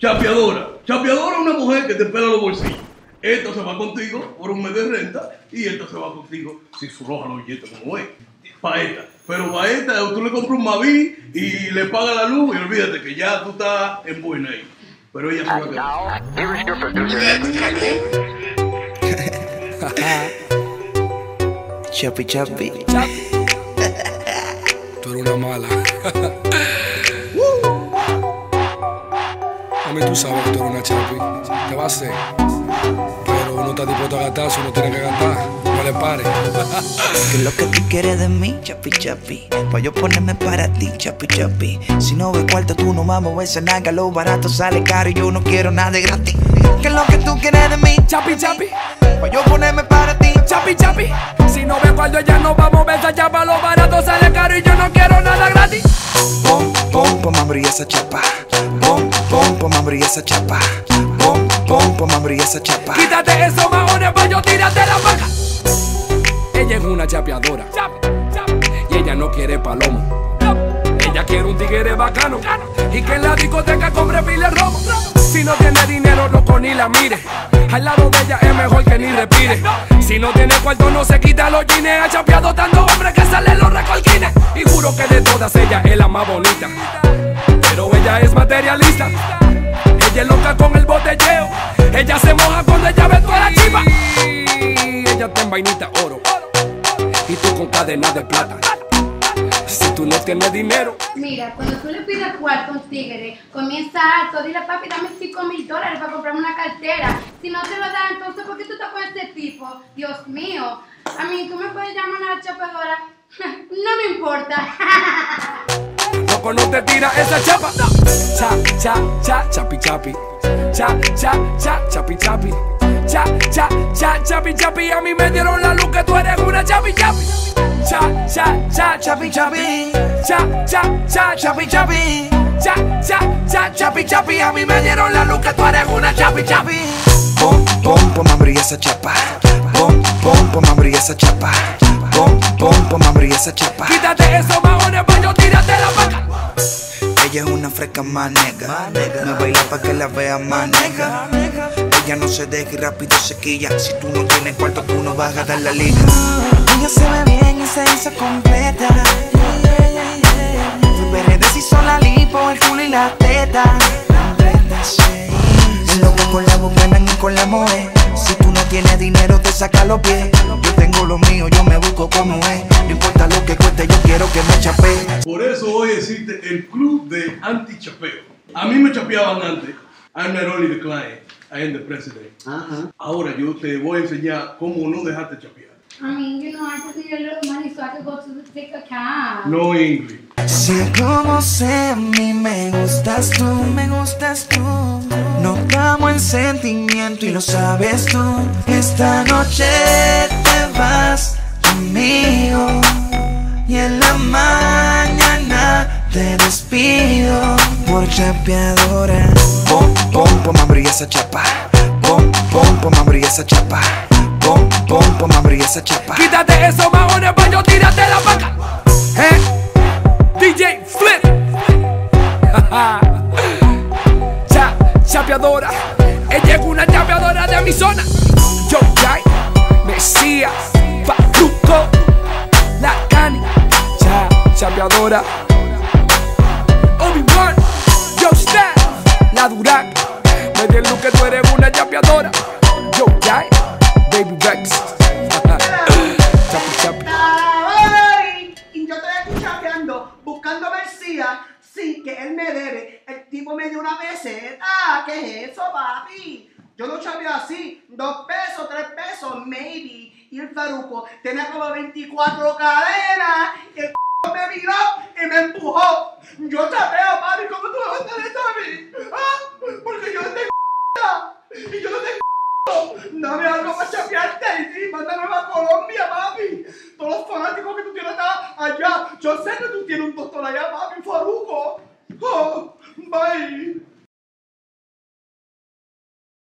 Chapeadora. Chapeadora es una mujer que te pela los bolsillos. Esta se va contigo por un mes de renta y esta se va contigo si su roja los billetes como es. Pa' esta. Pero para esta tú le compras un Mavi y le pagas la luz y olvídate que ya tú estás en buena ahí. Pero ella se va a quedar. Here's your producer. Chapi chapi. Tú eres una mala. Tú sabes que tú eres una chapi. Te va a hacer. Pero uno está dispuesto a gastar, si uno tiene que gastar. No le pare. ¿Qué es lo que tú quieres de mí, chapi chapi? Pa' yo ponerme para ti, chapi chapi. Si no ves cuarto, tú no vamos a esa naga. Lo barato sale caro y yo no quiero nada de gratis. ¿Qué es lo que tú quieres de mí, Chapi, chapi. Pa' yo ponerme para ti, Chapi, chapi. Si no ves cuando ella no vamos a ver esa chapa, lo esa chapa. Pom, pom, pom, abrí esa chapa. Quítate esos maones pa' yo tirarte la vaca. Ella es una chapeadora. Y ella no quiere palomo. Ella quiere un tigre bacano. Y que en la discoteca compre pile romo. Si no tiene dinero, loco, ni la mire. Al lado de ella es mejor que ni respire. Si no tiene cuarto, no se quita los jeans. Ha chapeado tanto hombre que salen los recolquines. Y juro que de todas ella es la más bonita. Pero ella es materialista. Ella es loca con el botelleo. Ella se moja cuando ella ve toda la chiva. Ella está en vainita oro. Y tú con cadena de plata. Si tú no tienes dinero, Mira, cuando tú le pides cuarto a un tigre, comienza alto, dile papi, dame 5 mil dólares para comprarme una cartera. Si no te lo da, entonces, ¿por qué tú estás con este tipo? Dios mío. A mí, ¿tú me puedes llamar a la chapeadora? No me importa. loco no te tira esa chapa. Cha, cha, cha, chapi, chapi. Cha, cha, cha, chapi, chapi. Cha, cha, cha, chapi, chapi. A mí me dieron la luz que tú eres una chapi, chapi. Cha, cha, cha, chapi, chapi. Cha, cha, cha, chapi, chapi. Cha, cha, cha, chapi, chapi. A mí me dieron la luz que tú eres una chapi, chapi. Pom, pom, pom, abrí esa chapa. Pom, pom, pom, abrí esa chapa. Pom, pom, pom, abrí esa chapa. Quítate esos maones pa' yo tirarte la vaca. Ella es una fresca más nega. Me baila pa' que la vea más nega. Ella no se deja y rápido se quilla. Si tú no tienes cuarto, tú no vas a dar la liga. Ella se ve bien y se hizo completa. Tu bebé deshizo la lipo, el culo y la teta. Loco con la buena y con la moe. Si tú no tienes dinero, te saca los pies. Yo tengo lo mío, yo me busco como es. Que cueste, yo quiero que me chapee. Por eso hoy existe el club de anti-chapeo. A mí me chapeaban antes. I'm not only the client, I am the president. Ahora yo te voy a enseñar cómo no dejarte chapear. I mean, you know, I just need a little money so I can go to the take a cab. No English. Sé como sé, a mí me gustas tú, me gustas tú. No damos en sentimiento y lo sabes tú. Esta noche te vas conmigo y en la mañana te despido por chapeadora. Pom, pom, pom, abrí esa chapa. Pom, pom, pom, abrí esa chapa. Pom, pom, pom, abrí esa chapa. Quítate esos maones pa' yo tirarte la vaca. ¿Eh? DJ Flip. cha, chapeadora. Ella es una chapeadora de mi zona. Yo, Jai, Mesías, Pacuco, chapeadora. Obi-Wan, Yo, Staff, La Durán. Me di que tú eres una chapeadora. Yo, Jai, Baby Rex. chapi, chapi. Y yo estoy aquí buscando Mesías, sí, que él me debe. El tipo me dio una peseta. ¿Qué es eso, papi? Yo no chapeo así. Dos pesos, tres pesos, maybe. Y el faruco tenía como 24 cadenas me miró y me empujó. Yo te veo, mami, ¿cómo tú me vas a hacer eso a mí? ¿Ah? Porque yo no tengo y yo no tengo Dame algo para chapearte y sí, mándame a Colombia, papi. Todos los fanáticos que tú tienes allá. Yo sé que tú tienes un doctor allá, papi, Faruco. Oh, bye.